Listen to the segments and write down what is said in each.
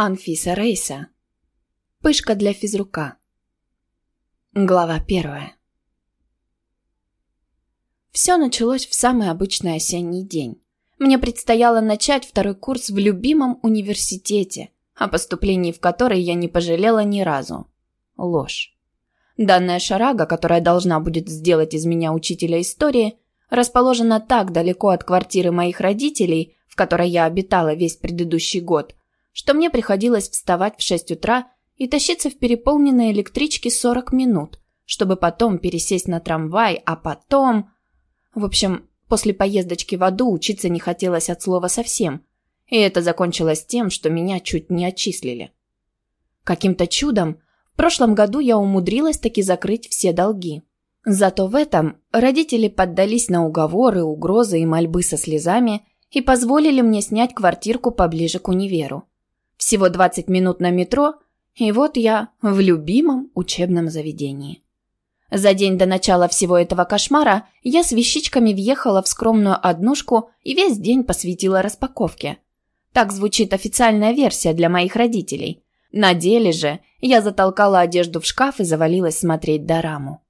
Анфиса Рейса. Пышка для физрука. Глава первая. Все началось в самый обычный осенний день. Мне предстояло начать второй курс в любимом университете, о поступлении в который я не пожалела ни разу. Ложь. Данная шарага, которая должна будет сделать из меня учителя истории, расположена так далеко от квартиры моих родителей, в которой я обитала весь предыдущий год, что мне приходилось вставать в 6 утра и тащиться в переполненной электричке 40 минут, чтобы потом пересесть на трамвай, а потом... В общем, после поездочки в аду учиться не хотелось от слова совсем, и это закончилось тем, что меня чуть не отчислили. Каким-то чудом в прошлом году я умудрилась таки закрыть все долги. Зато в этом родители поддались на уговоры, угрозы и мольбы со слезами и позволили мне снять квартирку поближе к универу. Всего 20 минут на метро, и вот я в любимом учебном заведении. За день до начала всего этого кошмара я с вещичками въехала в скромную однушку и весь день посвятила распаковке. Так звучит официальная версия для моих родителей. На деле же я затолкала одежду в шкаф и завалилась смотреть дораму.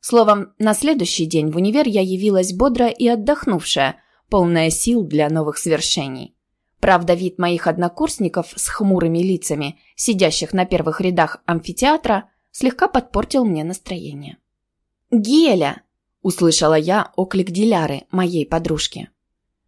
Словом, на следующий день в универ я явилась бодрая и отдохнувшая, полная сил для новых свершений. Правда, вид моих однокурсников с хмурыми лицами, сидящих на первых рядах амфитеатра, слегка подпортил мне настроение. «Геля!» – услышала я оклик Диляры, моей подружки.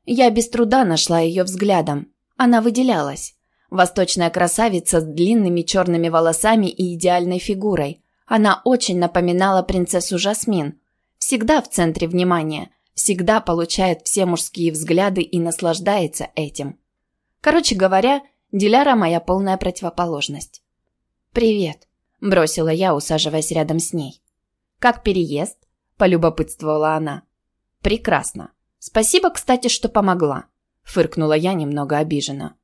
Я без труда нашла ее взглядом. Она выделялась. Восточная красавица с длинными черными волосами и идеальной фигурой. Она очень напоминала принцессу Жасмин. Всегда в центре внимания, всегда получает все мужские взгляды и наслаждается этим. Короче говоря, Диляра моя полная противоположность. «Привет», – бросила я, усаживаясь рядом с ней. «Как переезд?» – полюбопытствовала она. «Прекрасно. Спасибо, кстати, что помогла», – фыркнула я немного обиженно.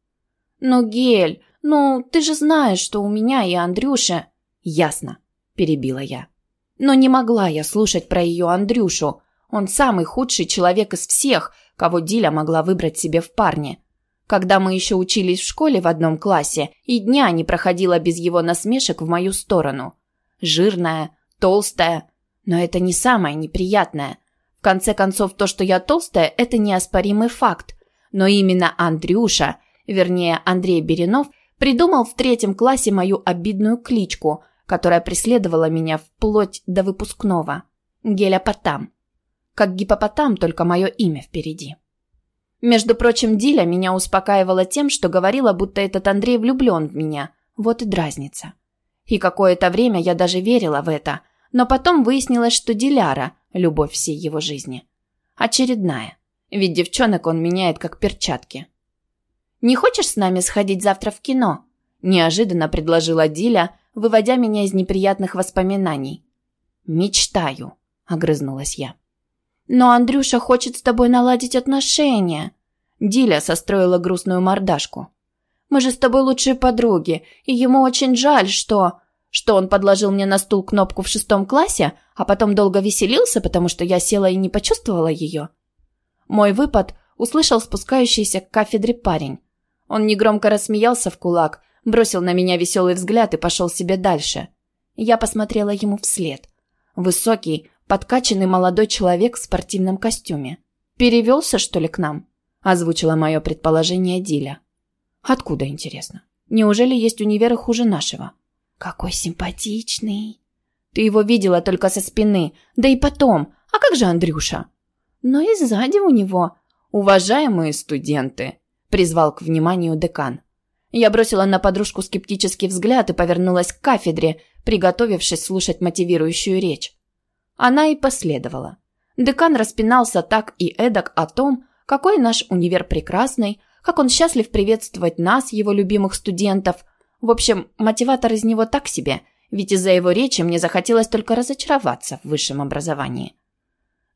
«Ну, Гель, ну, ты же знаешь, что у меня и Андрюша...» «Ясно», – перебила я. Но не могла я слушать про ее Андрюшу. Он самый худший человек из всех, кого Диля могла выбрать себе в парне. Когда мы еще учились в школе в одном классе, и дня не проходило без его насмешек в мою сторону. Жирная, толстая. Но это не самое неприятное. В конце концов, то, что я толстая, это неоспоримый факт. Но именно Андрюша, вернее Андрей Беринов, придумал в третьем классе мою обидную кличку, которая преследовала меня вплоть до выпускного. Гелиопотам. Как гипопотам, только мое имя впереди. Между прочим, Диля меня успокаивала тем, что говорила, будто этот Андрей влюблен в меня. Вот и дразнится. И какое-то время я даже верила в это, но потом выяснилось, что Диляра – любовь всей его жизни. Очередная. Ведь девчонок он меняет как перчатки. «Не хочешь с нами сходить завтра в кино?» – неожиданно предложила Диля, выводя меня из неприятных воспоминаний. «Мечтаю», – огрызнулась я. «Но Андрюша хочет с тобой наладить отношения». Диля состроила грустную мордашку. «Мы же с тобой лучшие подруги, и ему очень жаль, что...» Что он подложил мне на стул кнопку в шестом классе, а потом долго веселился, потому что я села и не почувствовала ее. Мой выпад услышал спускающийся к кафедре парень. Он негромко рассмеялся в кулак, бросил на меня веселый взгляд и пошел себе дальше. Я посмотрела ему вслед. Высокий, подкачанный молодой человек в спортивном костюме. «Перевелся, что ли, к нам?» – озвучила мое предположение Диля. «Откуда, интересно? Неужели есть универы хуже нашего?» «Какой симпатичный!» «Ты его видела только со спины. Да и потом. А как же Андрюша?» «Но и сзади у него...» «Уважаемые студенты!» – призвал к вниманию декан. Я бросила на подружку скептический взгляд и повернулась к кафедре, приготовившись слушать мотивирующую речь. Она и последовала. Декан распинался так и эдак о том, какой наш универ прекрасный, как он счастлив приветствовать нас, его любимых студентов. В общем, мотиватор из него так себе, ведь из-за его речи мне захотелось только разочароваться в высшем образовании.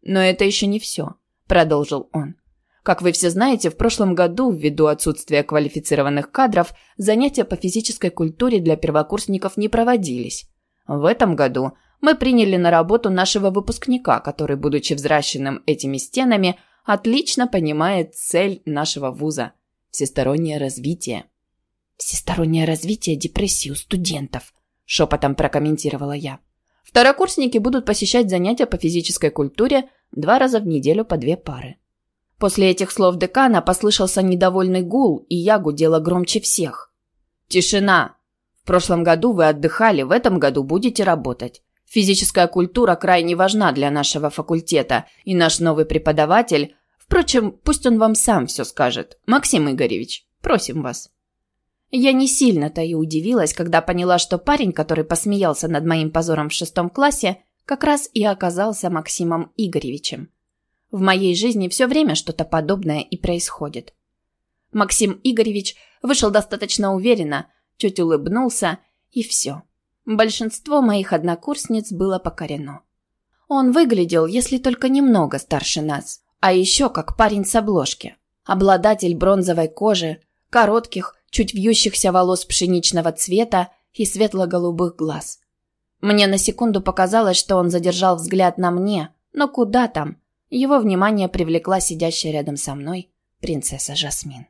«Но это еще не все», – продолжил он. Как вы все знаете, в прошлом году, ввиду отсутствия квалифицированных кадров, занятия по физической культуре для первокурсников не проводились. В этом году мы приняли на работу нашего выпускника, который, будучи взращенным этими стенами, отлично понимает цель нашего вуза – всестороннее развитие. «Всестороннее развитие депрессии у студентов», – шепотом прокомментировала я. Второкурсники будут посещать занятия по физической культуре два раза в неделю по две пары. После этих слов декана послышался недовольный гул, и я гудела громче всех. «Тишина! В прошлом году вы отдыхали, в этом году будете работать. Физическая культура крайне важна для нашего факультета, и наш новый преподаватель... Впрочем, пусть он вам сам все скажет. Максим Игоревич, просим вас». Я не сильно-то и удивилась, когда поняла, что парень, который посмеялся над моим позором в шестом классе, как раз и оказался Максимом Игоревичем. В моей жизни все время что-то подобное и происходит. Максим Игоревич вышел достаточно уверенно, чуть улыбнулся, и все. Большинство моих однокурсниц было покорено. Он выглядел, если только немного старше нас, а еще как парень с обложки. Обладатель бронзовой кожи, коротких, чуть вьющихся волос пшеничного цвета и светло-голубых глаз. Мне на секунду показалось, что он задержал взгляд на мне, но куда там? Его внимание привлекла сидящая рядом со мной принцесса Жасмин.